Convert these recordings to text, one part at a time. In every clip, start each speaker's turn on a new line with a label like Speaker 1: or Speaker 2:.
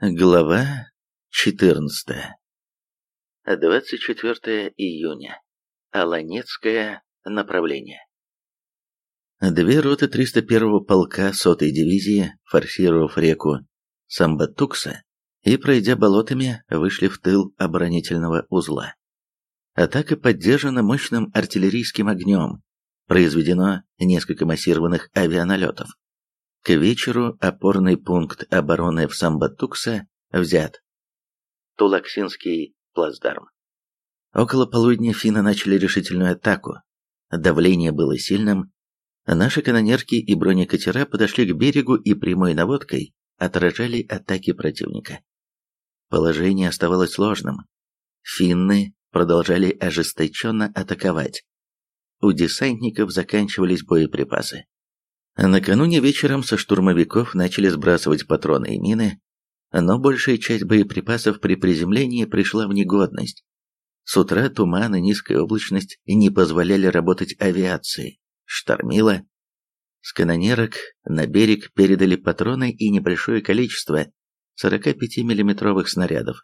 Speaker 1: Глава 14 24 июня. Аланецкое направление. Две роты 301-го полка сотой дивизии, форсировав реку Самбатукса и пройдя болотами, вышли в тыл оборонительного узла. Атака поддержана мощным артиллерийским огнем, произведено несколько массированных авианалетов. К вечеру опорный пункт обороны в Самбатукса взят. Тулаксинский плацдарм. Около полудня финны начали решительную атаку. Давление было сильным. Наши канонерки и бронекатера подошли к берегу и прямой наводкой отражали атаки противника. Положение оставалось сложным. Финны продолжали ожесточенно атаковать. У десантников заканчивались боеприпасы. Накануне вечером со штурмовиков начали сбрасывать патроны и мины, но большая часть боеприпасов при приземлении пришла в негодность. С утра туман и низкая облачность не позволяли работать авиации. Штормило. С канонерок на берег передали патроны и небольшое количество 45 миллиметровых снарядов.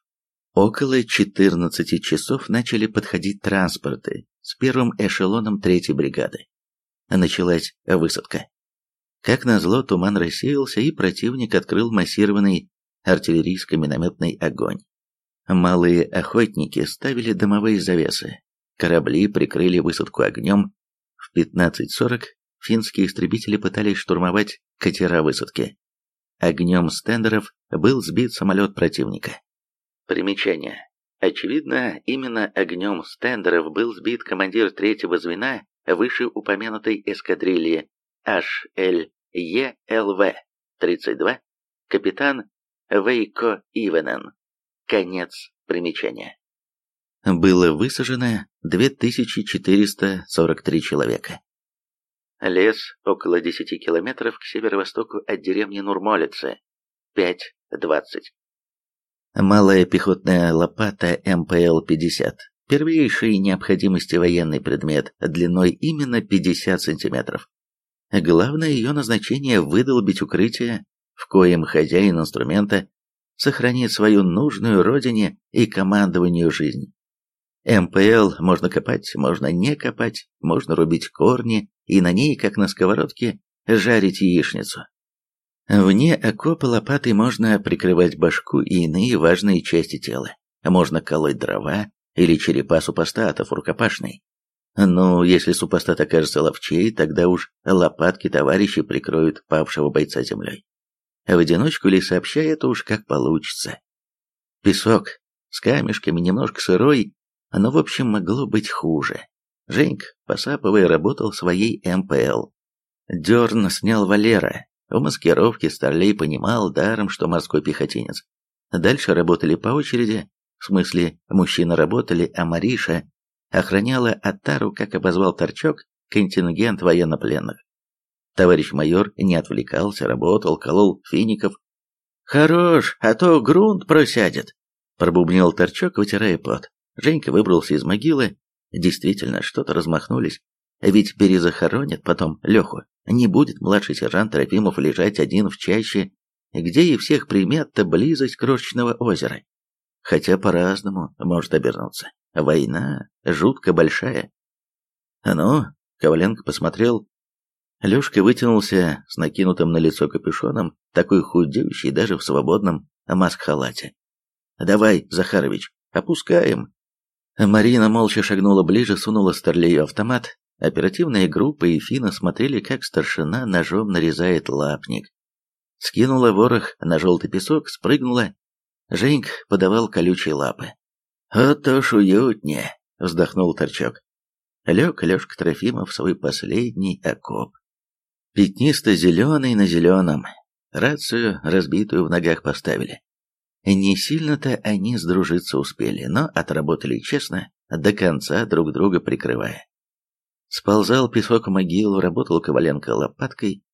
Speaker 1: Около 14 часов начали подходить транспорты с первым эшелоном третьей бригады. Началась высадка. Как назло, туман рассеялся, и противник открыл массированный артиллерийско-минометный огонь. Малые охотники ставили дымовые завесы. Корабли прикрыли высадку огнем. В 15.40 финские истребители пытались штурмовать катера высадки. Огнем стендеров был сбит самолет противника. Примечание. Очевидно, именно огнем стендеров был сбит командир третьего звена вышеупомянутой эскадрильи HLELV-32, капитан Вейко Ивенен. Конец примечания. Было высажено 2443 человека. Лес около 10 километров к северо-востоку от деревни Нурмолице. 5.20. Малая пехотная лопата МПЛ-50. Первейший необходимости военный предмет длиной именно 50 сантиметров. Главное ее назначение выдолбить укрытие, в коем хозяин инструмента сохранит свою нужную родине и командованию жизнь. МПЛ можно копать, можно не копать, можно рубить корни и на ней, как на сковородке, жарить яичницу. Вне окопа лопатой можно прикрывать башку и иные важные части тела. Можно колоть дрова или черепа супостатов рукопашной. Ну, если супостат окажется ловчей, тогда уж лопатки товарищи прикроют павшего бойца землей. В одиночку или сообща это уж как получится. Песок с камешками, немножко сырой, но в общем могло быть хуже. Женька, посапывая, работал своей МПЛ. Дерн снял Валера. В маскировке Старлей понимал даром, что морской пехотинец. Дальше работали по очереди, в смысле, мужчины работали, а Мариша охраняла Атару, как обозвал Торчок, контингент военнопленных. Товарищ майор не отвлекался, работал, колол фиников. «Хорош, а то грунт просядет», — пробубнил Торчок, вытирая пот. Женька выбрался из могилы. Действительно, что-то размахнулись. Ведь перезахоронят потом Леху. Не будет младший сержант Трофимов лежать один в чаще, где и всех примет-то близость крошечного озера. Хотя по-разному может обернуться. Война жутко большая. Ну, Коваленко посмотрел. Лешка вытянулся с накинутым на лицо капюшоном, такой худеющий даже в свободном маск-халате. «Давай, Захарович, опускаем». Марина молча шагнула ближе, сунула Старлею автомат. Оперативная группа и Фина смотрели, как старшина ножом нарезает лапник. Скинула ворох на желтый песок, спрыгнула. Женьк подавал колючие лапы. «Вот уж уютнее», — вздохнул Торчок. Лег Лешка Трофимов в свой последний окоп. Пятнисто-зеленый на зеленом. Рацию, разбитую в ногах, поставили. Не сильно-то они сдружиться успели, но отработали честно, до конца друг друга прикрывая. Сползал песок в могилу, работал Коваленко лопаткой,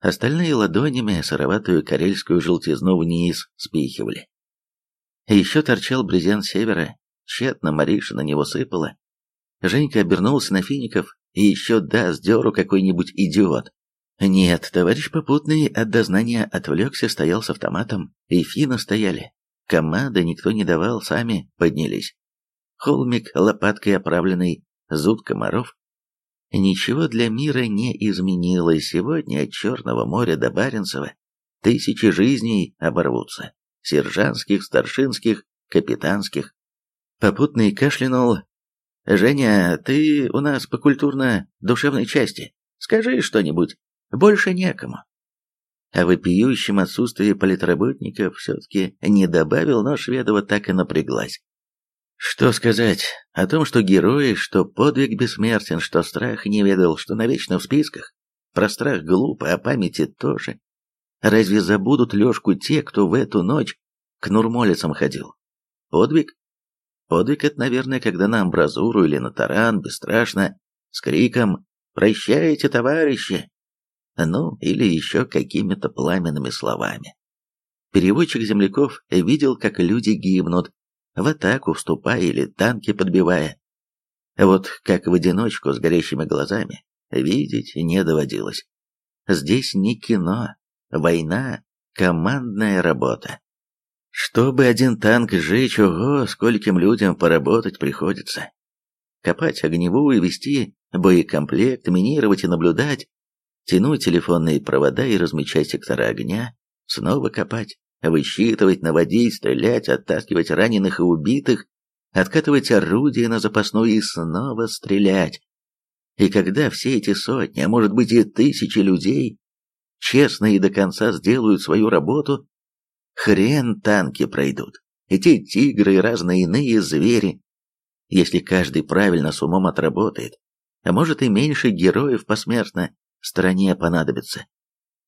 Speaker 1: остальные ладонями сыроватую карельскую желтизну вниз спихивали. Еще торчал брезент севера, Тщетно Мариша на него сыпала. Женька обернулся на фиников и еще даст деру какой-нибудь идиот. Нет, товарищ попутный от дознания отвлекся, стоял с автоматом, и финны стояли. Команды никто не давал, сами поднялись. Холмик, лопаткой оправленный, зуд комаров. Ничего для мира не изменилось. Сегодня от Черного моря до Баренцева тысячи жизней оборвутся. Сержантских, старшинских, капитанских. Попутный кашлянул. «Женя, ты у нас по культурно-душевной части. Скажи что-нибудь. Больше некому. О а вопиющем отсутствии политработников все-таки не добавил, но Шведова так и напряглась. Что сказать о том, что герои, что подвиг бессмертен, что страх не ведал, что навечно в списках? Про страх глупо, а памяти тоже. Разве забудут Лешку те, кто в эту ночь к нурмолицам ходил? Подвиг? Это, наверное, когда на амбразуру или на таран, бесстрашно, с криком «Прощайте, товарищи!» ну или еще какими-то пламенными словами. Переводчик земляков видел, как люди гибнут, в атаку вступая или танки подбивая. Вот как в одиночку с горящими глазами видеть не доводилось. Здесь не кино, война, командная работа. Чтобы один танк сжечь, ого, скольким людям поработать приходится. Копать огневую, вести боекомплект, минировать и наблюдать, тянуть телефонные провода и размечать сектора огня, снова копать, высчитывать, наводить, стрелять, оттаскивать раненых и убитых, откатывать орудия на запасную и снова стрелять. И когда все эти сотни, а может быть и тысячи людей, честно и до конца сделают свою работу, хрен танки пройдут, эти тигры и разные иные звери. Если каждый правильно с умом отработает, а может и меньше героев посмертно, стране понадобится.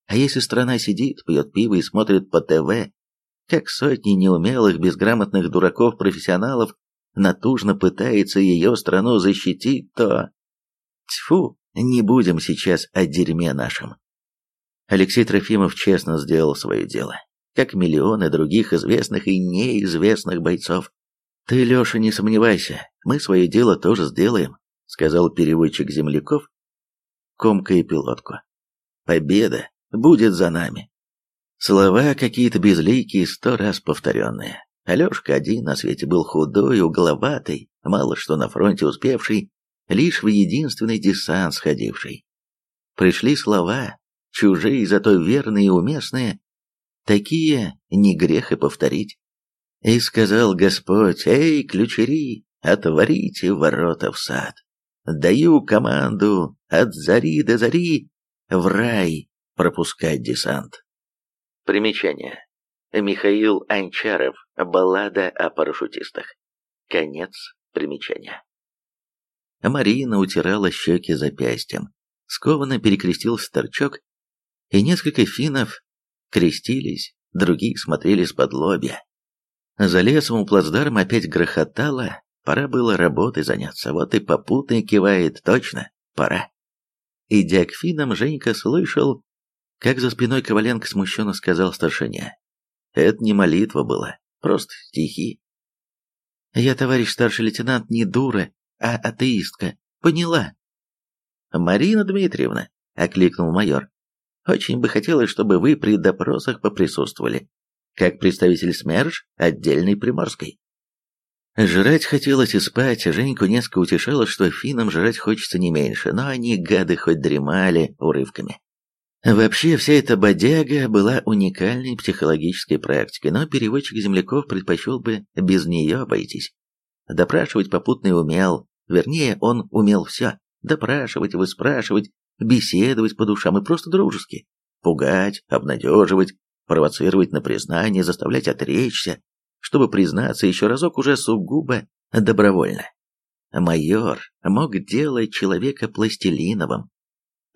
Speaker 1: А если страна сидит, пьет пиво и смотрит по ТВ, как сотни неумелых, безграмотных дураков-профессионалов натужно пытается ее страну защитить, то... Тьфу, не будем сейчас о дерьме нашем. Алексей Трофимов честно сделал свое дело, как миллионы других известных и неизвестных бойцов. Ты, Леша, не сомневайся, мы свое дело тоже сделаем, сказал переводчик земляков, комкая пилотку. Победа будет за нами. Слова какие-то безликие, сто раз повторенные. Алешка один на свете был худой, угловатый, мало что на фронте успевший, лишь в единственный десант сходивший. Пришли слова, чужие, зато верные и уместные, такие не грех и повторить. И сказал Господь, «Эй, ключери, отворите ворота в сад». Даю команду от зари до зари в рай пропускать десант. Примечание. Михаил Анчаров. Баллада о парашютистах. Конец примечания. Марина утирала щеки запястьем. Скованно перекрестил старчок, и несколько финнов крестились, другие смотрели с-под лобья. За лесом у плацдарма опять грохотало, Пора было работой заняться, вот и попутный кивает, точно, пора. Идя к финам, Женька слышал, как за спиной Коваленко смущенно сказал старшине. Это не молитва была, просто стихи. Я, товарищ старший лейтенант, не дура, а атеистка. Поняла. Марина Дмитриевна, окликнул майор. Очень бы хотелось, чтобы вы при допросах поприсутствовали, как представитель СМЕРШ отдельной Приморской. Жрать хотелось и спать, а Женьку несколько утешало, что финнам жрать хочется не меньше, но они, гады, хоть дремали урывками. Вообще, вся эта бодяга была уникальной психологической практикой, но переводчик земляков предпочел бы без нее обойтись. Допрашивать попутный умел, вернее, он умел все. Допрашивать, выспрашивать, беседовать по душам и просто дружески. Пугать, обнадеживать, провоцировать на признание, заставлять отречься, чтобы признаться еще разок уже сугубо добровольно. Майор мог делать человека пластилиновым.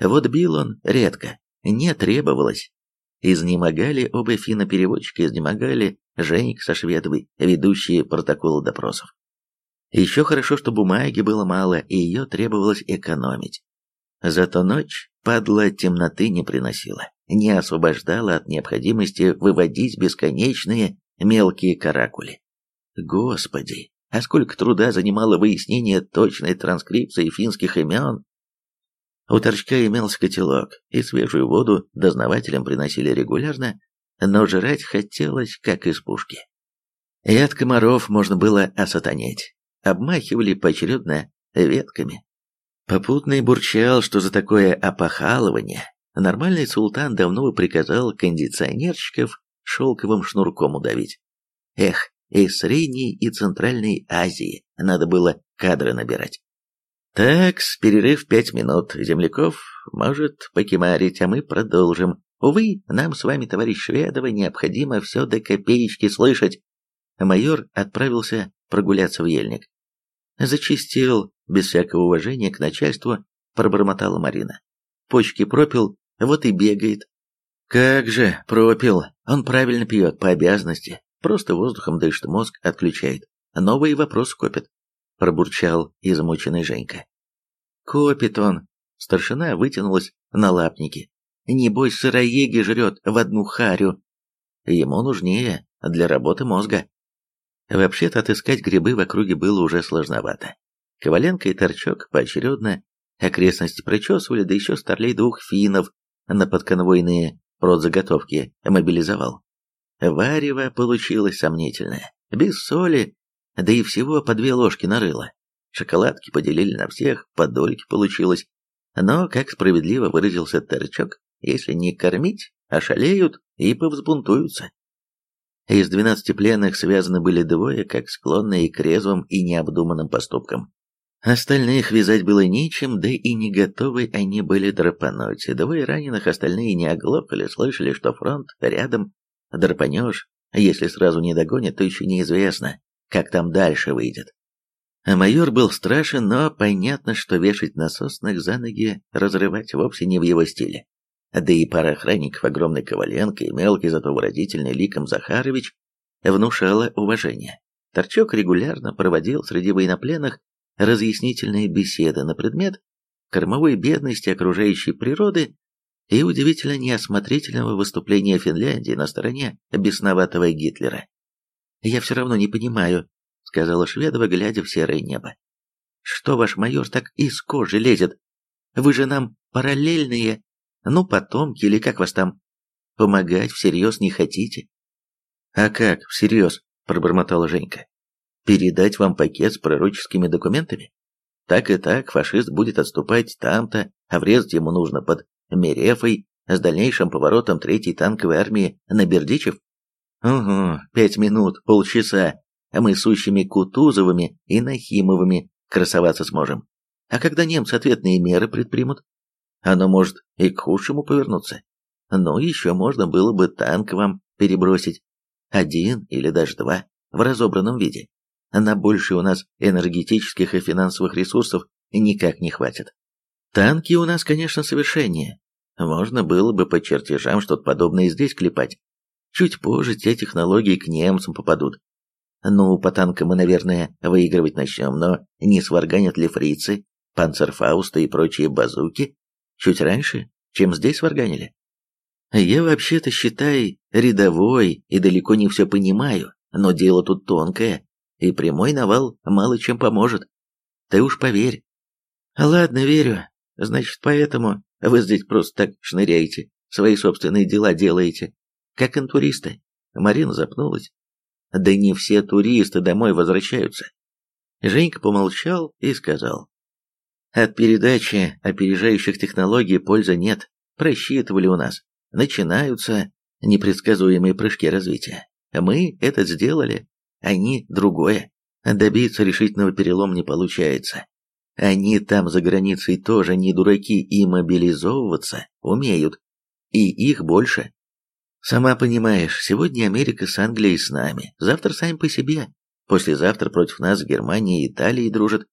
Speaker 1: Вот бил он редко, не требовалось. Изнемогали оба финно-переводчика, изнемогали Женьк со Шведовой, ведущие протоколы допросов. Еще хорошо, что бумаги было мало, и ее требовалось экономить. Зато ночь, падла, темноты не приносила, не освобождала от необходимости выводить бесконечные мелкие каракули. Господи, а сколько труда занимало выяснение точной транскрипции финских имен? У торчка имелся котелок, и свежую воду дознавателям приносили регулярно, но жрать хотелось, как из пушки. И от комаров можно было осатанеть. Обмахивали поочередно ветками. Попутный бурчал, что за такое опахалывание нормальный султан давно бы приказал кондиционерщиков шелковым шнурком удавить. Эх, из Средней и Центральной Азии надо было кадры набирать. Так, с перерыв пять минут. Земляков может покемарить, а мы продолжим. Увы, нам с вами, товарищ Шведова, необходимо все до копеечки слышать. Майор отправился прогуляться в ельник. Зачистил, без всякого уважения к начальству, пробормотала Марина. Почки пропил, вот и бегает. Как же, пропил. Он правильно пьет, по обязанности. Просто воздухом дышит, мозг отключает. Новые вопросы копит. Пробурчал измученный Женька. Копит он. Старшина вытянулась на лапники. Небось, сыроеги жрет в одну харю. Ему нужнее для работы мозга. Вообще-то отыскать грибы в округе было уже сложновато. Коваленко и Торчок поочередно окрестности прочесывали, да еще старлей двух финнов на подконвойные продзаготовки мобилизовал. Варево получилось сомнительное, без соли, да и всего по две ложки нарыло. Шоколадки поделили на всех, по дольке получилось. Но, как справедливо выразился Торчок, если не кормить, ошалеют и повзбунтуются. Из двенадцати пленных связаны были двое, как склонные к резвым и необдуманным поступкам. Остальных вязать было нечем, да и не готовы они были драпануть. Двое раненых остальные не оглохали, слышали, что фронт рядом. Драпанешь, если сразу не догонят, то еще неизвестно, как там дальше выйдет. А майор был страшен, но понятно, что вешать насосных за ноги, разрывать вовсе не в его стиле. Да и пара охранников, огромный Коваленко и мелкий, зато выразительный ликом Захарович, внушала уважение. Торчок регулярно проводил среди военнопленных разъяснительные беседы на предмет кормовой бедности окружающей природы и удивительно неосмотрительного выступления Финляндии на стороне бесноватого Гитлера. «Я все равно не понимаю», — сказала Шведова, глядя в серое небо. «Что ваш майор так из кожи лезет? Вы же нам параллельные, ну, потомки или как вас там? Помогать всерьез не хотите?» «А как всерьез?» — пробормотала Женька передать вам пакет с пророческими документами? Так и так, фашист будет отступать там-то, а врезать ему нужно под Мерефой с дальнейшим поворотом третьей танковой армии на Бердичев? Угу, пять минут, полчаса, а мы сущими Кутузовыми и Нахимовыми красоваться сможем. А когда немцы ответные меры предпримут? Оно может и к худшему повернуться. Ну, еще можно было бы танк вам перебросить. Один или даже два в разобранном виде на больше у нас энергетических и финансовых ресурсов никак не хватит. Танки у нас, конечно, совершеннее. Можно было бы по чертежам что-то подобное здесь клепать. Чуть позже те технологии к немцам попадут. Ну, по танкам мы, наверное, выигрывать начнем, но не сварганят ли фрицы, панцерфауста и прочие базуки чуть раньше, чем здесь сварганили? Я вообще-то, считай, рядовой и далеко не все понимаю, но дело тут тонкое, и прямой навал мало чем поможет. Ты уж поверь. Ладно, верю. Значит, поэтому вы здесь просто так шныряете, свои собственные дела делаете, как интуристы. Марина запнулась. Да не все туристы домой возвращаются. Женька помолчал и сказал. От передачи опережающих технологий пользы нет. Просчитывали у нас. Начинаются непредсказуемые прыжки развития. Мы это сделали, они другое. Добиться решительного перелома не получается. Они там за границей тоже не дураки и мобилизовываться умеют. И их больше. Сама понимаешь, сегодня Америка с Англией с нами, завтра сами по себе. Послезавтра против нас Германия и Италия дружат.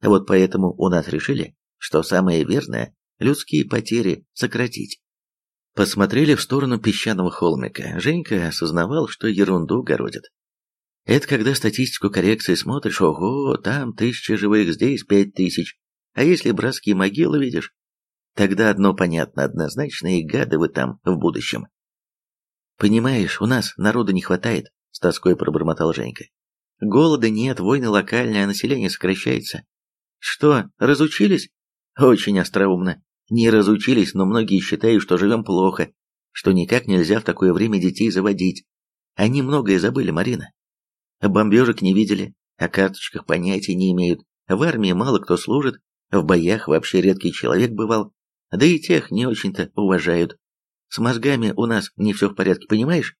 Speaker 1: Вот поэтому у нас решили, что самое верное – людские потери сократить. Посмотрели в сторону песчаного холмика. Женька осознавал, что ерунду городит. Это когда статистику коррекции смотришь, ого, там тысяча живых, здесь пять тысяч. А если братские могилы видишь, тогда одно понятно, однозначно, и гады вы там в будущем. Понимаешь, у нас народа не хватает, с тоской пробормотал Женька. Голода нет, войны локальные, а население сокращается. Что, разучились? Очень остроумно. Не разучились, но многие считают, что живем плохо, что никак нельзя в такое время детей заводить. Они многое забыли, Марина. Бомбежек не видели, о карточках понятия не имеют. В армии мало кто служит, в боях вообще редкий человек бывал, да и тех не очень-то уважают. С мозгами у нас не все в порядке, понимаешь?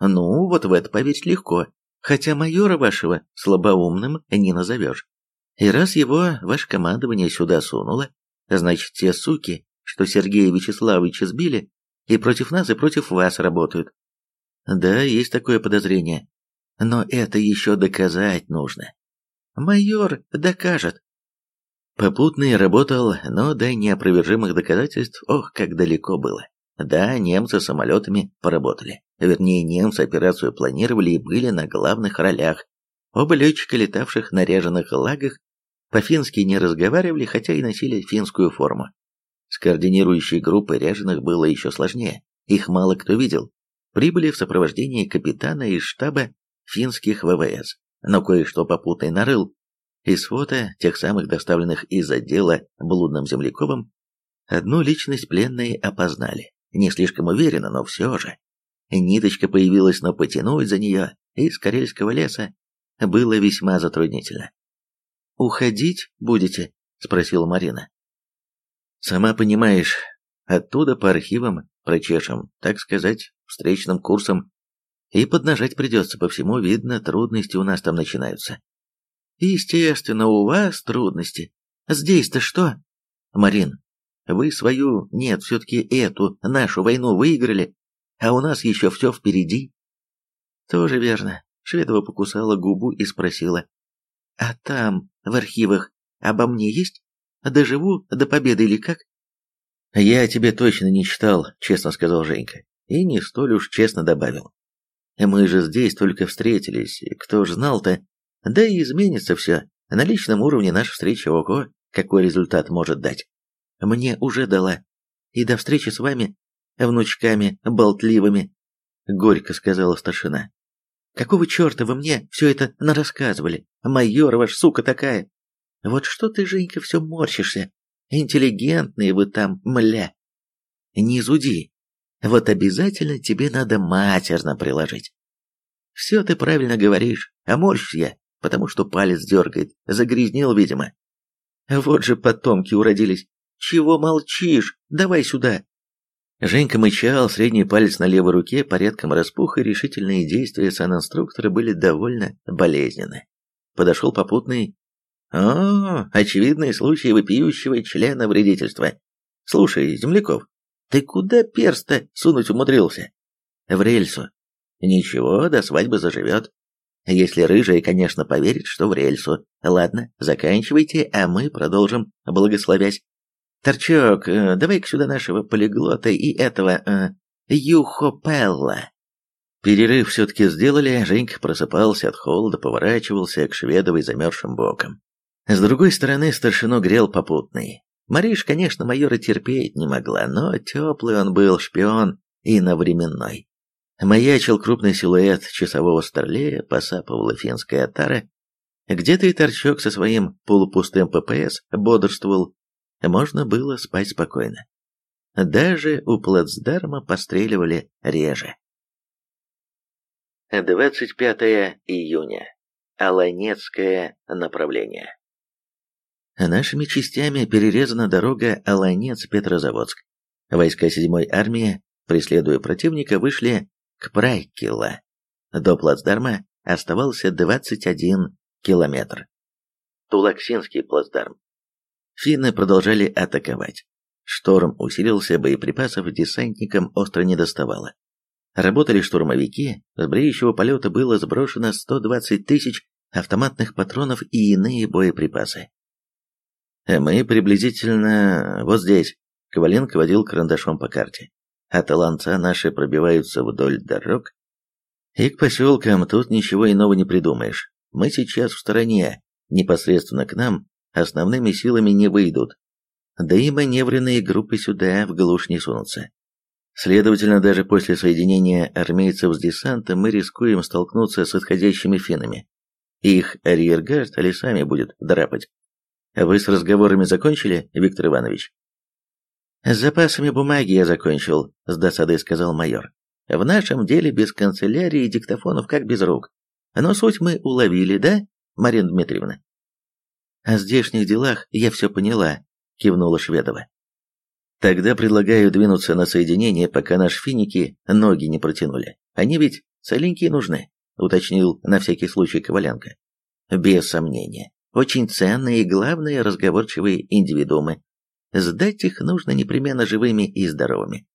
Speaker 1: Ну, вот в это поверить легко, хотя майора вашего слабоумным не назовешь. И раз его ваше командование сюда сунуло, значит, те суки, что Сергея Вячеславовича сбили, и против нас, и против вас работают. Да, есть такое подозрение. Но это еще доказать нужно. Майор докажет. Попутный работал, но до неопровержимых доказательств, ох, как далеко было. Да, немцы самолетами поработали. Вернее, немцы операцию планировали и были на главных ролях. Оба летчика, летавших на ряженых лагах, по-фински не разговаривали, хотя и носили финскую форму. С координирующей группой ряженых было еще сложнее. Их мало кто видел. Прибыли в сопровождении капитана из штаба финских ВВС, но кое-что попутный нарыл. Из фото, тех самых доставленных из отдела блудным земляковым, одну личность пленные опознали. Не слишком уверенно, но все же. Ниточка появилась, но потянуть за нее из Карельского леса было весьма затруднительно. «Уходить будете?» — спросила Марина. «Сама понимаешь, оттуда по архивам прочешем, так сказать, встречным курсом, и поднажать придется, по всему видно, трудности у нас там начинаются». «Естественно, у вас трудности. Здесь-то что?» «Марин, вы свою, нет, все-таки эту, нашу войну выиграли, а у нас еще все впереди. Тоже верно. Шведова покусала губу и спросила. А там, в архивах, обо мне есть? Доживу до победы или как? Я тебе точно не читал, честно сказал Женька. И не столь уж честно добавил. Мы же здесь только встретились, кто ж знал-то? Да и изменится все. На личном уровне наша встреча ого, какой результат может дать мне уже дала. И до встречи с вами, внучками болтливыми, — горько сказала старшина. Какого черта вы мне все это нарассказывали? Майор ваш, сука такая. Вот что ты, Женька, все морщишься. Интеллигентные вы там, мля. Не зуди. Вот обязательно тебе надо матерно приложить. Все ты правильно говоришь, а морщусь я, потому что палец дергает, загрязнил, видимо. Вот же потомки уродились. «Чего молчишь? Давай сюда!» Женька мычал, средний палец на левой руке порядком распух, и решительные действия санинструктора были довольно болезненны. Подошел попутный. «О, очевидный случай вопиющего члена вредительства. Слушай, земляков, ты куда перста сунуть умудрился?» «В рельсу». «Ничего, до свадьбы заживет. Если рыжая, конечно, поверит, что в рельсу. Ладно, заканчивайте, а мы продолжим, благословясь. Торчок, э, давай-ка сюда нашего полиглота и этого, э, Юхопелла. Перерыв все-таки сделали, Женька просыпался от холода, поворачивался к Шведовой замерзшим боком. С другой стороны, старшину грел попутный. Мариш, конечно, майора терпеть не могла, но теплый он был, шпион и навременной. Маячил крупный силуэт часового старлея, посапывала финская отара. Где-то и торчок со своим полупустым ППС бодрствовал можно было спать спокойно. Даже у плацдарма постреливали реже. 25 июня. Аланецкое направление. Нашими частями перерезана дорога Аланец-Петрозаводск. Войска 7-й армии, преследуя противника, вышли к Прайкила. До плацдарма оставался 21 километр. Тулаксинский плацдарм. Финны продолжали атаковать. Шторм усилился, боеприпасов десантникам остро не доставало. Работали штурмовики, с бреющего полета было сброшено 120 тысяч автоматных патронов и иные боеприпасы. Мы приблизительно вот здесь. Коваленко водил карандашом по карте. А таланца наши пробиваются вдоль дорог. И к поселкам тут ничего иного не придумаешь. Мы сейчас в стороне, непосредственно к нам основными силами не выйдут, да и маневренные группы сюда в глушь не сунутся. Следовательно, даже после соединения армейцев с десантом мы рискуем столкнуться с отходящими финнами. Их арьергард лесами будет драпать. Вы с разговорами закончили, Виктор Иванович? «С запасами бумаги я закончил», — с досадой сказал майор. «В нашем деле без канцелярии и диктофонов как без рук. Но суть мы уловили, да, Марина Дмитриевна?» «О здешних делах я все поняла», — кивнула Шведова. «Тогда предлагаю двинуться на соединение, пока наши финики ноги не протянули. Они ведь целенькие нужны», — уточнил на всякий случай Коваленко. «Без сомнения. Очень ценные и, главное, разговорчивые индивидуумы. Сдать их нужно непременно живыми и здоровыми.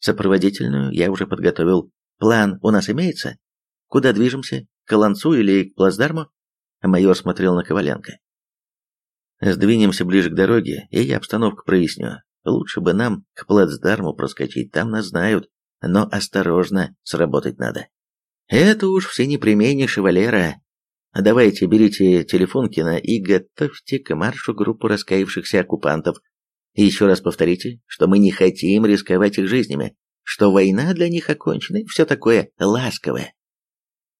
Speaker 1: Сопроводительную я уже подготовил. План у нас имеется? Куда движемся? К Колонцу или к Плацдарму? Майор смотрел на Коваленко. Сдвинемся ближе к дороге, и я обстановку проясню. Лучше бы нам к Плацдарму проскочить, там нас знают, но осторожно сработать надо. Это уж все непременнейше, Валера. Давайте, берите телефон кино и готовьте к маршу группу раскаявшихся оккупантов, и еще раз повторите, что мы не хотим рисковать их жизнями, что война для них окончена и все такое ласковое.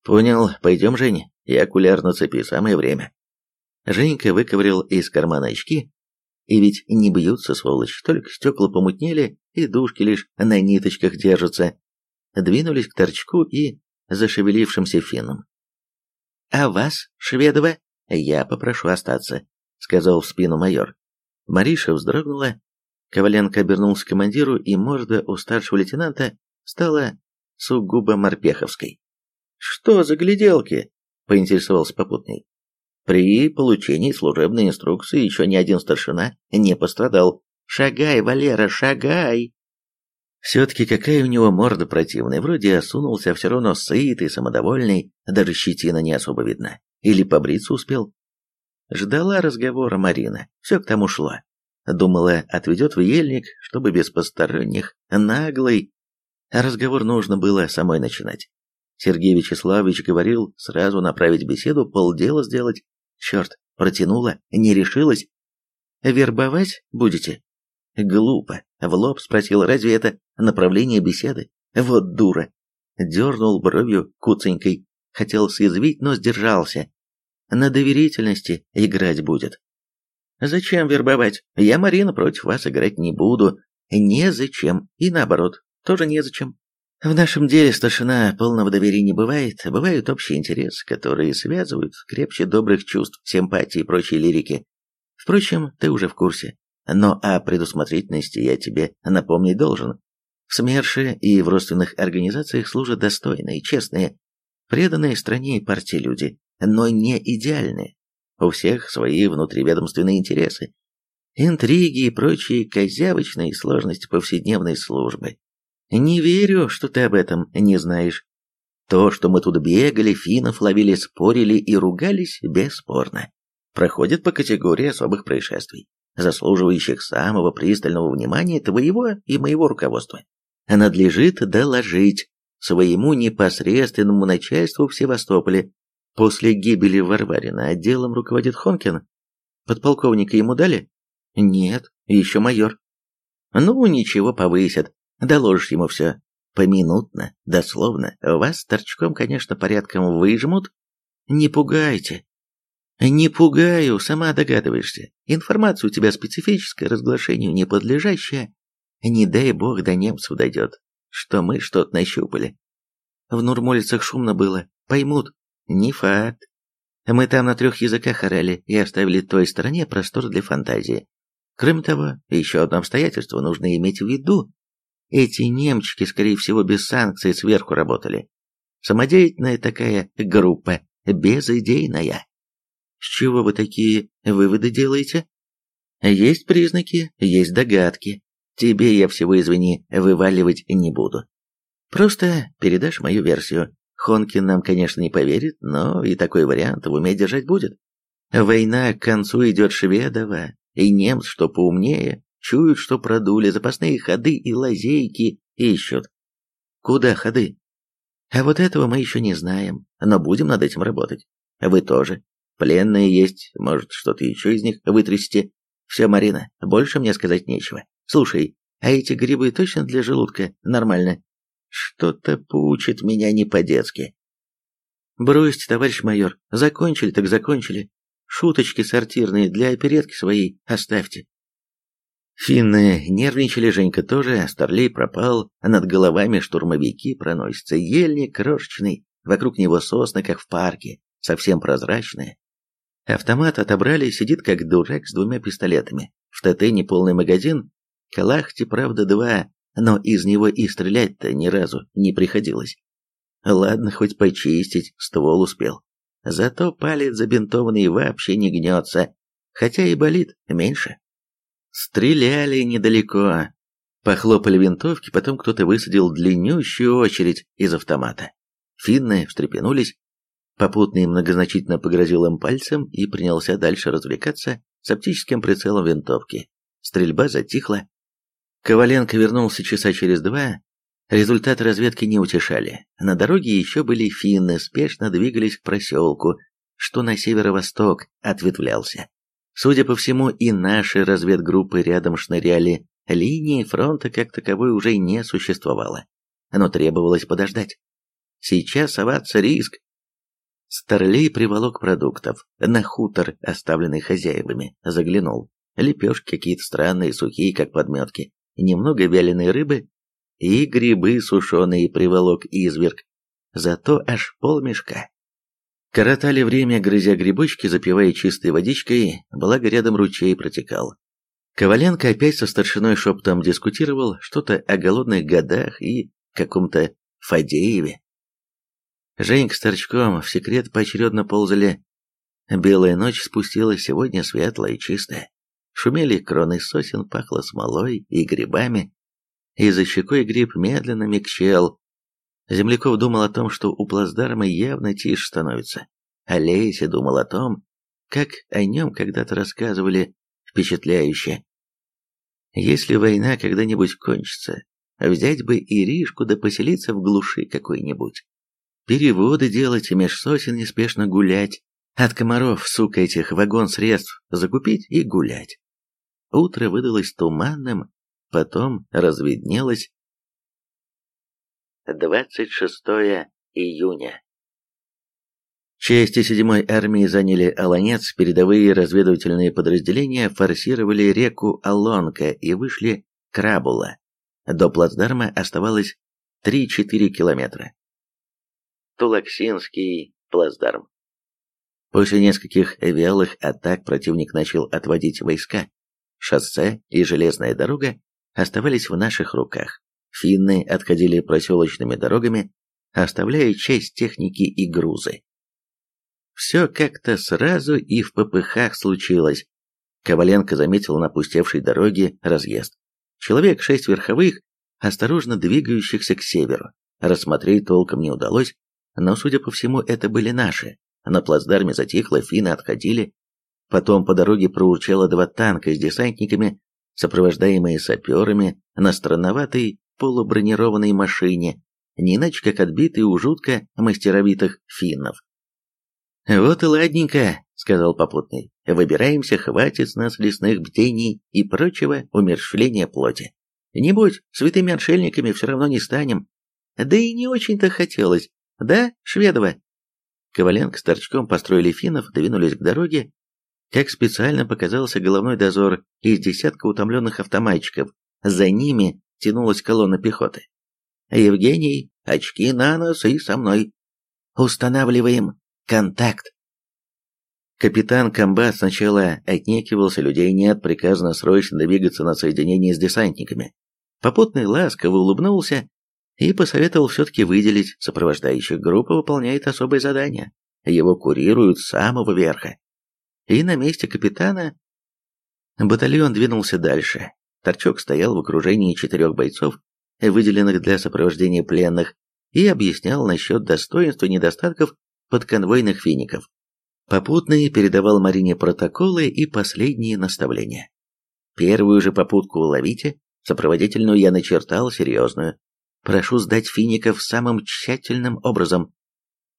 Speaker 1: Понял, пойдем, Женя, и окуляр на цепи, самое время. Женька выковырял из кармана очки, и ведь не бьются, сволочь, только стекла помутнели, и дужки лишь на ниточках держатся. Двинулись к торчку и зашевелившимся финнам. «А вас, Шведова, я попрошу остаться», — сказал в спину майор. Мариша вздрогнула. Коваленко обернулся к командиру, и морда у старшего лейтенанта стала сугубо морпеховской. «Что за гляделки?» — поинтересовался попутный. При получении служебной инструкции еще ни один старшина не пострадал. «Шагай, Валера, шагай!» Все-таки какая у него морда противная, вроде осунулся, а все равно сытый, самодовольный, даже щетина не особо видна. Или побриться успел. Ждала разговора Марина, все к тому шло. Думала, отведет в ельник, чтобы без посторонних, наглый. А разговор нужно было самой начинать. Сергей Вячеславович говорил сразу направить беседу, полдела сделать. Черт, протянула, не решилась. «Вербовать будете?» Глупо. В лоб спросил, разве это направление беседы? Вот дура. Дернул бровью куценькой. Хотел съязвить, но сдержался на доверительности играть будет. Зачем вербовать? Я, Марина, против вас играть не буду. Незачем. И наоборот, тоже незачем. В нашем деле старшина полного доверия не бывает. Бывают общие интересы, которые связывают крепче добрых чувств, симпатии и прочей лирики. Впрочем, ты уже в курсе. Но о предусмотрительности я тебе напомнить должен. В СМЕРШе и в родственных организациях служат достойные, честные, преданные стране и партии люди но не идеальны. У всех свои внутриведомственные интересы, интриги и прочие козявочные сложности повседневной службы. Не верю, что ты об этом не знаешь. То, что мы тут бегали, финнов ловили, спорили и ругались, бесспорно. Проходит по категории особых происшествий, заслуживающих самого пристального внимания твоего и моего руководства. Надлежит доложить своему непосредственному начальству в Севастополе После гибели Варварина отделом руководит Хонкин. Подполковника ему дали? Нет, еще майор. Ну, ничего, повысят. Доложишь ему все. Поминутно, дословно. Вас торчком, конечно, порядком выжмут. Не пугайте. Не пугаю, сама догадываешься. Информация у тебя специфическая, разглашению не подлежащая. Не дай бог до немцев дойдет, что мы что-то нащупали. В Нурмолицах шумно было, поймут. Не факт. Мы там на трех языках орали и оставили той стороне простор для фантазии. Кроме того, еще одно обстоятельство нужно иметь в виду. Эти немчики, скорее всего, без санкций сверху работали. Самодеятельная такая группа, безидейная. С чего вы такие выводы делаете? Есть признаки, есть догадки. Тебе я всего, извини, вываливать не буду. Просто передашь мою версию. Хонкин нам, конечно, не поверит, но и такой вариант в уме держать будет. Война к концу идет шведова, и немцы, что поумнее, чуют, что продули, запасные ходы и лазейки ищут. Куда ходы? А вот этого мы еще не знаем, но будем над этим работать. Вы тоже. Пленные есть, может, что-то еще из них вытрясти. Все, Марина, больше мне сказать нечего. Слушай, а эти грибы точно для желудка нормально? Что-то поучит меня не по-детски. Бросьте, товарищ майор, закончили так закончили. Шуточки сортирные для оперетки своей оставьте. Финны нервничали, Женька тоже, Старлей пропал, а над головами штурмовики проносятся, ельник крошечный, вокруг него сосны, как в парке, совсем прозрачные. Автомат отобрали, сидит как дурак с двумя пистолетами. В ТТ не полный магазин, Калахти, правда, два, но из него и стрелять-то ни разу не приходилось. Ладно, хоть почистить, ствол успел. Зато палец забинтованный вообще не гнется, хотя и болит меньше. Стреляли недалеко. Похлопали винтовки, потом кто-то высадил длиннющую очередь из автомата. Финны встрепенулись. Попутный многозначительно погрозил им пальцем и принялся дальше развлекаться с оптическим прицелом винтовки. Стрельба затихла. Коваленко вернулся часа через два. Результаты разведки не утешали. На дороге еще были финны, спешно двигались к проселку, что на северо-восток ответвлялся. Судя по всему, и наши разведгруппы рядом шныряли, линии фронта как таковой уже не существовало. Но требовалось подождать. Сейчас соваться риск. Старлей приволок продуктов, на хутор, оставленный хозяевами, заглянул. Лепешки какие-то странные, сухие, как подметки, немного вяленой рыбы и грибы сушеные приволок изверг. Зато аж полмешка. Коротали время, грызя грибочки, запивая чистой водичкой, благо рядом ручей протекал. Коваленко опять со старшиной шептом дискутировал что-то о голодных годах и каком-то Фадееве. Женька с Торчком в секрет поочередно ползали. Белая ночь спустилась сегодня светлая и чистая. Шумели кроны сосен, пахло смолой и грибами. И за щекой гриб медленно мягчел, Земляков думал о том, что у плацдарма явно тише становится. А Лейся думал о том, как о нем когда-то рассказывали впечатляюще. Если война когда-нибудь кончится, взять бы Иришку да поселиться в глуши какой-нибудь. Переводы делать меж сосен неспешно гулять. От комаров, сука, этих вагон средств закупить и гулять. Утро выдалось туманным, потом разведнелось, 26 июня. Части 7-й армии заняли Аланец, передовые разведывательные подразделения форсировали реку Алонка и вышли к Рабула. До плацдарма оставалось 3-4 километра. Тулаксинский плацдарм. После нескольких вялых атак противник начал отводить войска. Шоссе и железная дорога оставались в наших руках. Финны отходили проселочными дорогами, оставляя часть техники и грузы. Все как-то сразу и в попыхах случилось. Коваленко заметил на пустевшей дороге разъезд. Человек шесть верховых, осторожно двигающихся к северу. Рассмотреть толком не удалось, но, судя по всему, это были наши. На плацдарме затихло, финны отходили. Потом по дороге проурчало два танка с десантниками, сопровождаемые саперами на странноватой полубронированной машине, не иначе как отбитый у жутко мастеровитых финнов. «Вот и ладненько», — сказал попутный, — «выбираемся, хватит с нас лесных бдений и прочего умерщвления плоти. Не будь святыми отшельниками, все равно не станем. Да и не очень-то хотелось, да, Шведова?» Коваленко с торчком построили финнов, двинулись к дороге, как специально показался головной дозор из десятка утомленных автоматчиков. За ними тянулась колонна пехоты. «Евгений, очки на нос и со мной. Устанавливаем контакт». Капитан Комбат сначала отнекивался, людей нет, приказано срочно двигаться на соединение с десантниками. Попутный ласково улыбнулся и посоветовал все-таки выделить сопровождающих. Группа выполняет особое задание. Его курируют с самого верха. И на месте капитана батальон двинулся дальше, Торчок стоял в окружении четырех бойцов, выделенных для сопровождения пленных, и объяснял насчет достоинств и недостатков подконвойных фиников. Попутный передавал Марине протоколы и последние наставления. Первую же попутку уловите, сопроводительную я начертал серьезную. Прошу сдать фиников самым тщательным образом.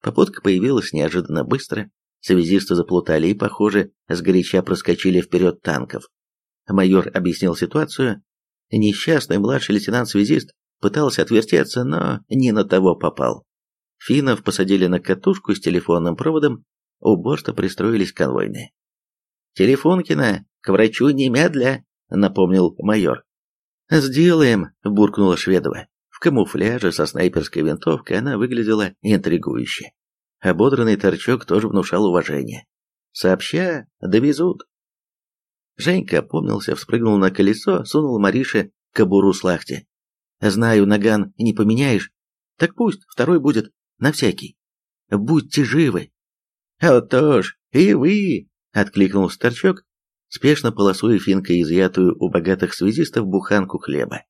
Speaker 1: Попутка появилась неожиданно быстро, связисты заплутали и, похоже, сгоряча проскочили вперед танков. Майор объяснил ситуацию. Несчастный младший лейтенант-связист пытался отвертеться, но не на того попал. Финнов посадили на катушку с телефонным проводом, у борта пристроились конвойные. «Телефонкина, к врачу немедля!» напомнил майор. «Сделаем», — буркнула Шведова. В камуфляже со снайперской винтовкой она выглядела интригующе. Ободранный торчок тоже внушал уважение. Сообща довезут. Женька опомнился, вспрыгнул на колесо, сунул Марише кобуру с лахти. «Знаю, наган не поменяешь. Так пусть второй будет, на всякий. Будьте живы!» «А вот тоже, и вы!» — откликнул Старчок, спешно полосуя финкой изъятую у богатых связистов буханку хлеба.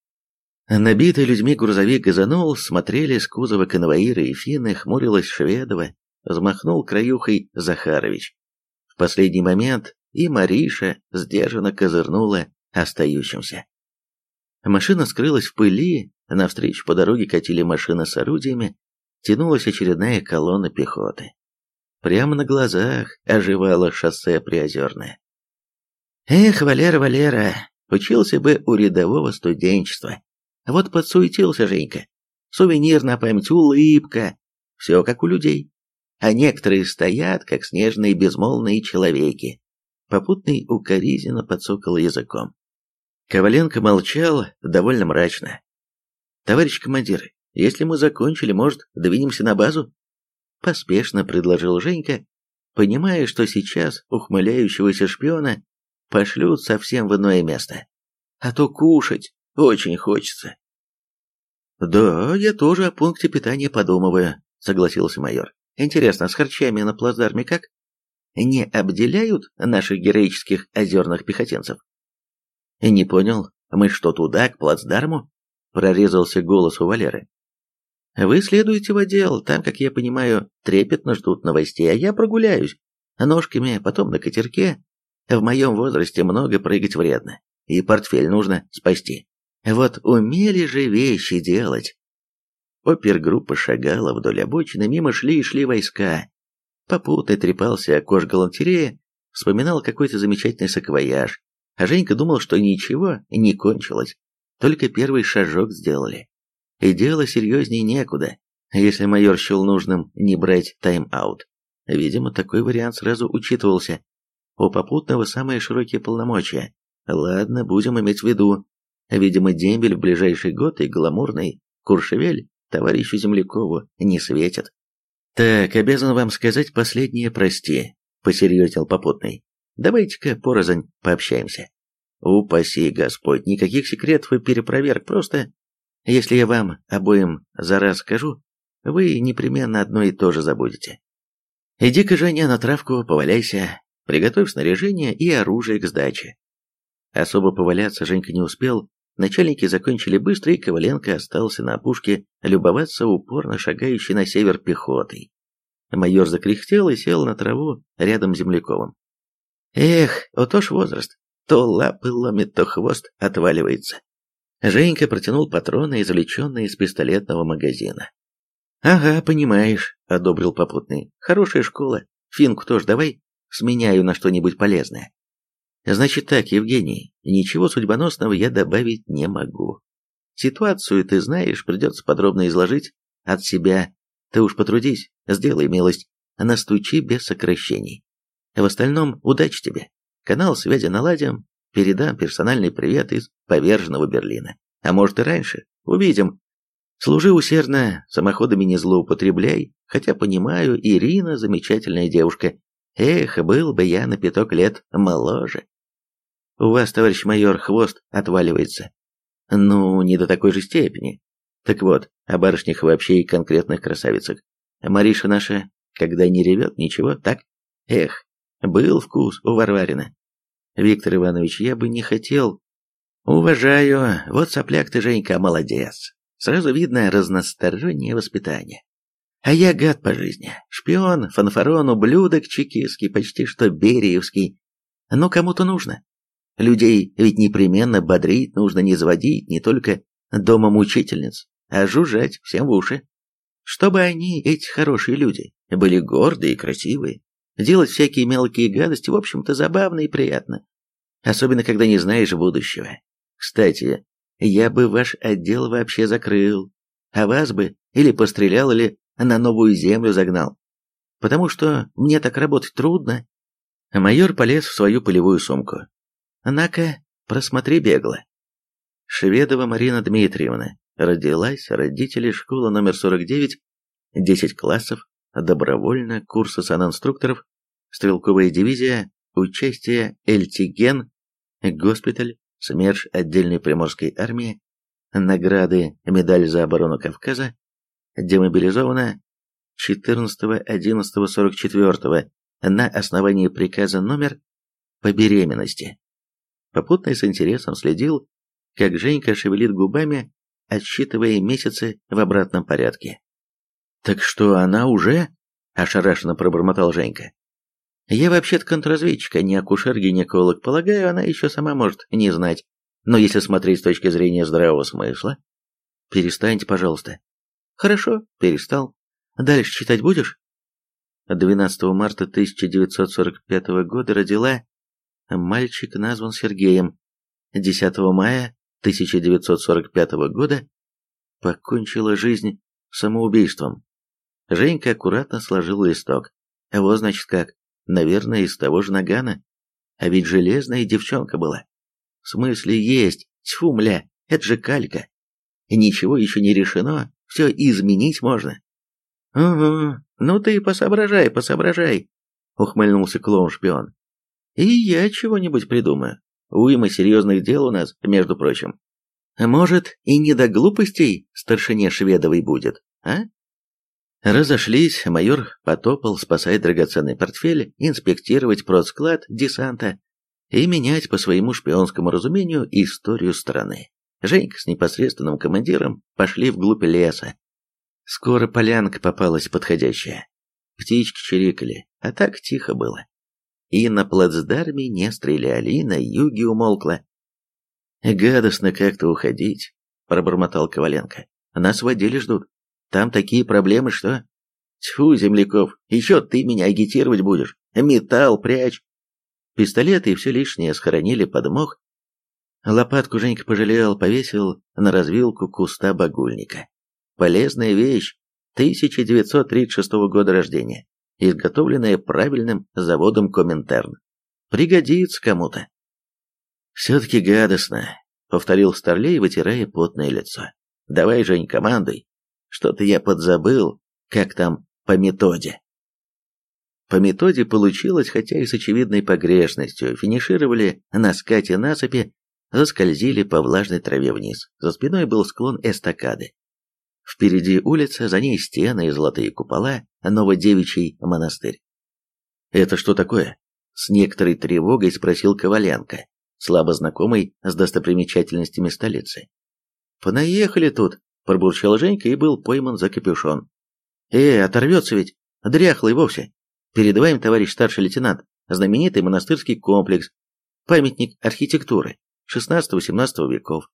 Speaker 1: Набитый людьми грузовик газанул, смотрели с кузова конвоиры и финны, хмурилась Шведова, взмахнул краюхой Захарович. В последний момент и Мариша сдержанно козырнула остающимся. Машина скрылась в пыли, навстречу по дороге катили машины с орудиями, тянулась очередная колонна пехоты. Прямо на глазах оживало шоссе Приозерное. Эх, Валера, Валера, учился бы у рядового студенчества. Вот подсуетился Женька. Сувенир на память, улыбка. Все как у людей. А некоторые стоят, как снежные безмолвные человеки. Попутный укоризненно подсокал языком. Коваленко молчал довольно мрачно. «Товарищ командир, если мы закончили, может, двинемся на базу?» Поспешно предложил Женька, понимая, что сейчас ухмыляющегося шпиона пошлют совсем в иное место. А то кушать очень хочется. «Да, я тоже о пункте питания подумываю», — согласился майор. «Интересно, с харчами на плацдарме как? Не обделяют наших героических озерных пехотинцев?» «Не понял, мы что, туда, к плацдарму?» — прорезался голос у Валеры. «Вы следуете в отдел, там, как я понимаю, трепетно ждут новостей, а я прогуляюсь, ножками, потом на катерке, в моем возрасте много прыгать вредно, и портфель нужно спасти. Вот умели же вещи делать. Опергруппа шагала вдоль обочины, мимо шли и шли войска. Попутно трепался окош галантерея, вспоминал какой-то замечательный саквояж, а Женька думал, что ничего не кончилось, только первый шажок сделали. И дело серьезнее некуда, если майор счел нужным не брать тайм-аут. Видимо, такой вариант сразу учитывался, у попутного самые широкие полномочия. Ладно, будем иметь в виду. Видимо, дембель в ближайший год и гламурный Куршевель товарищу Землякову не светят. Так, обязан вам сказать последнее «прости», — посерьезнел попутный. Давайте-ка порознь пообщаемся. Упаси Господь, никаких секретов и перепроверок, просто, если я вам обоим за раз скажу, вы непременно одно и то же забудете. Иди-ка, Женя, на травку, поваляйся, Приготовь снаряжение и оружие к сдаче. Особо поваляться Женька не успел, начальники закончили быстро, и Коваленко остался на опушке любоваться упорно шагающей на север пехотой. Майор закряхтел и сел на траву рядом с Земляковым. Эх, вот уж возраст, то лапы ломит, то хвост отваливается. Женька протянул патроны, извлеченные из пистолетного магазина. «Ага, понимаешь», — одобрил попутный. «Хорошая школа. Финку тоже давай сменяю на что-нибудь полезное. Значит так, Евгений, ничего судьбоносного я добавить не могу. Ситуацию ты знаешь, придется подробно изложить от себя. Ты уж потрудись, сделай милость, настучи без сокращений. В остальном, удачи тебе. Канал связи наладим, передам персональный привет из поверженного Берлина. А может и раньше. Увидим. Служи усердно, самоходами не злоупотребляй, хотя понимаю, Ирина замечательная девушка, Эх, был бы я на пяток лет моложе. У вас, товарищ майор, хвост отваливается. Ну, не до такой же степени. Так вот, о барышнях вообще и конкретных красавицах. Мариша наша, когда не ревет, ничего, так? Эх, был вкус у Варварина. Виктор Иванович, я бы не хотел... Уважаю, вот сопляк ты, Женька, молодец. Сразу видно разностороннее воспитание. А я гад по жизни. Шпион, фанфарон, ублюдок чекистский, почти что бериевский. Но кому-то нужно. Людей ведь непременно бодрить нужно не заводить, не только дома мучительниц, а жужжать всем в уши. Чтобы они, эти хорошие люди, были гордые и красивые. Делать всякие мелкие гадости, в общем-то, забавно и приятно. Особенно, когда не знаешь будущего. Кстати, я бы ваш отдел вообще закрыл. А вас бы или пострелял, или на новую землю загнал. Потому что мне так работать трудно. Майор полез в свою полевую сумку. На-ка, Просмотри бегло. Шведова Марина Дмитриевна. Родилась, родители, школа номер 49, 10 классов, добровольно, курсы санинструкторов, стрелковая дивизия, участие Эльтиген, госпиталь, СМЕРШ отдельной Приморской армии, награды, медаль за оборону Кавказа, демобилизована 14.11.44 на основании приказа номер по беременности. Попутно с интересом следил, как Женька шевелит губами, отсчитывая месяцы в обратном порядке. «Так что она уже?» – ошарашенно пробормотал Женька. «Я вообще-то контрразведчик, а не акушер-гинеколог. Полагаю, она еще сама может не знать. Но если смотреть с точки зрения здравого смысла...» «Перестаньте, пожалуйста». «Хорошо, перестал. Дальше читать будешь?» 12 марта 1945 года родила мальчик назван Сергеем. 10 мая 1945 года покончила жизнь самоубийством. Женька аккуратно сложил листок. Вот значит как, наверное, из того же нагана. А ведь железная девчонка была. В смысле есть, тьфу, мля, это же калька. Ничего еще не решено, все изменить можно. «Угу, ну ты посоображай, посоображай», — ухмыльнулся клоун-шпион. «И я чего-нибудь придумаю. Уйма серьезных дел у нас, между прочим. Может, и не до глупостей старшине Шведовой будет, а?» Разошлись, майор потопал спасать драгоценный портфель, инспектировать продсклад десанта и менять по своему шпионскому разумению историю страны. Женька с непосредственным командиром пошли вглубь леса, Скоро полянка попалась подходящая. Птички чирикали, а так тихо было. И на плацдарме не стреляли, и на юге умолкло. «Гадостно как-то уходить», — пробормотал Коваленко. «Нас в отделе ждут. Там такие проблемы, что...» «Тьфу, земляков, еще ты меня агитировать будешь. Металл прячь». Пистолеты и все лишнее схоронили под мох. Лопатку Женька пожалел, повесил на развилку куста багульника. Полезная вещь 1936 года рождения, изготовленная правильным заводом Коминтерн. Пригодится кому-то. «Все-таки гадостно», — повторил Старлей, вытирая потное лицо. «Давай, Жень, командуй. Что-то я подзабыл, как там по методе». По методе получилось, хотя и с очевидной погрешностью, финишировали на скате насыпи, заскользили по влажной траве вниз. За спиной был склон эстакады. Впереди улица, за ней стены и золотые купола, Новодевичий монастырь. «Это что такое?» — с некоторой тревогой спросил Коваленко, слабо знакомый с достопримечательностями столицы. «Понаехали тут», — пробурчал Женька и был пойман за капюшон. «Э, оторвется ведь, дряхлый вовсе. Передаваем, товарищ старший лейтенант, знаменитый монастырский комплекс, памятник архитектуры XVI-XVII веков.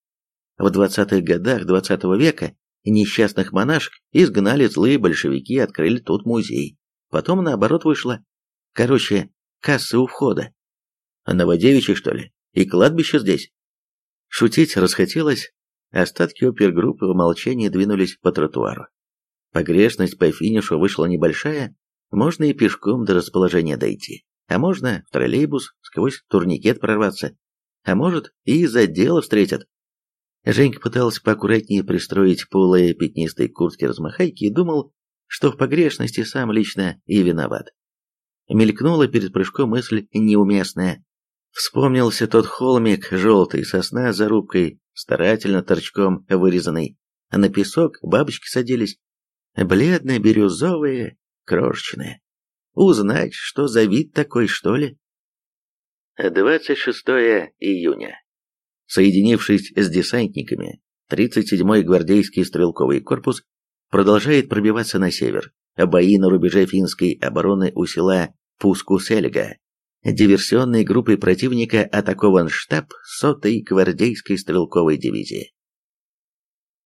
Speaker 1: В 20-х годах XX века Несчастных монашек изгнали злые большевики и открыли тут музей. Потом наоборот вышло. Короче, кассы у входа. А Новодевичьи, что ли? И кладбище здесь? Шутить расхотелось. Остатки опергруппы в молчании двинулись по тротуару. Погрешность по финишу вышла небольшая, можно и пешком до расположения дойти, а можно в троллейбус сквозь турникет прорваться, а может и из отдела встретят. Женька пытался поаккуратнее пристроить полые пятнистой куртки-размахайки и думал, что в погрешности сам лично и виноват. Мелькнула перед прыжком мысль неуместная. Вспомнился тот холмик, желтый, сосна с зарубкой, старательно торчком вырезанный. А на песок бабочки садились. Бледные, бирюзовые, крошечные. Узнать, что за вид такой, что ли? 26 июня. Соединившись с десантниками, 37-й гвардейский стрелковый корпус продолжает пробиваться на север. Бои на рубеже финской обороны у села Пуску-Сельга. Диверсионной группой противника атакован штаб 100-й гвардейской стрелковой дивизии.